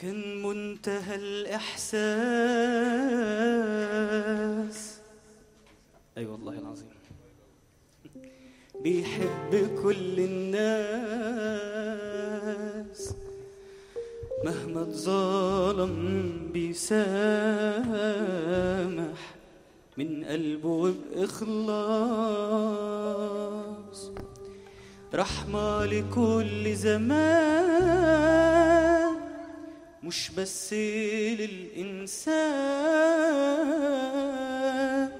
كان منتهى الإحساس. أي أيوة والله العظيم. بيحب كل الناس. مهما اتظلم بيسامح من قلبه وبإخلاص رحمة لكل زمان. مش بس للإنسان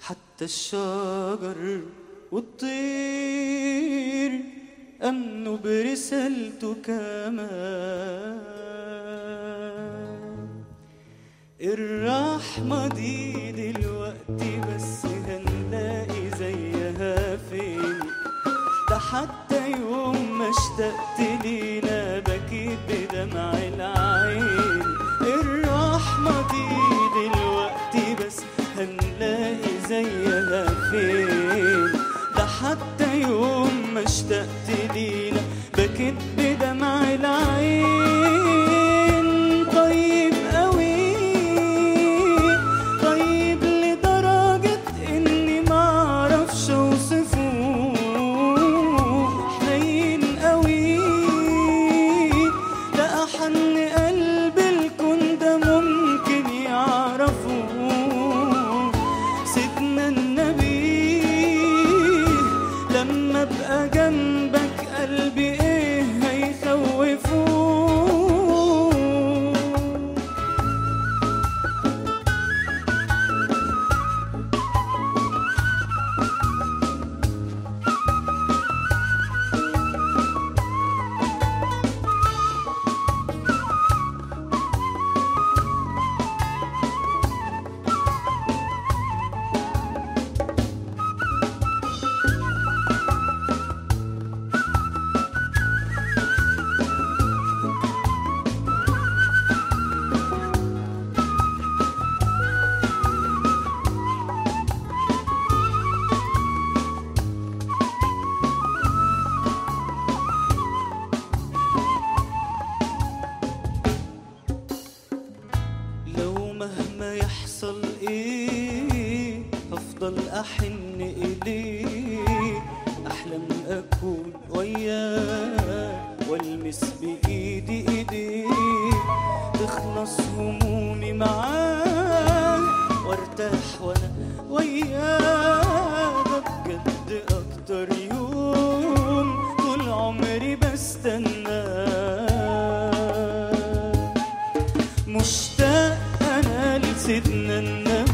حتى الشجر والطير أمنوا برسالته كمان. الرحمة دي دلوقتي بس هنلاقي زيها فين؟ ده حتى يوم ما اشتقت لينا بدمع العين. الرحمة دي دلوقتي بس هنلاقي زيها فين؟ ده حتى يوم ما اشتقت لينا بكيت بدمع العين. هفضل أحن إليه أحلم أكون وياه والمس بايدي إيديه تخلص همومي معاه وارتاح وأنا وياه. ده بجد أكتر يوم طول عمري بستناه. مشتاق أنا لسيدنا النبي.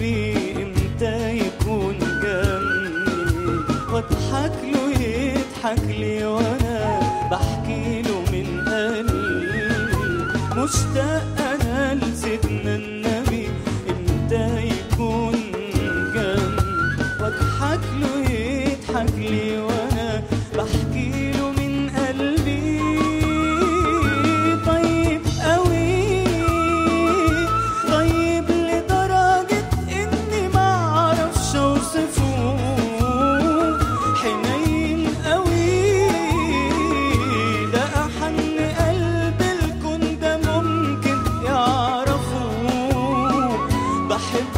بحبك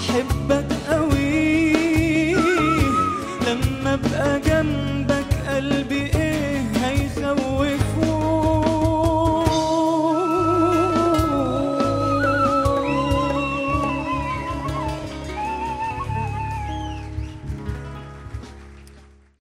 بحبك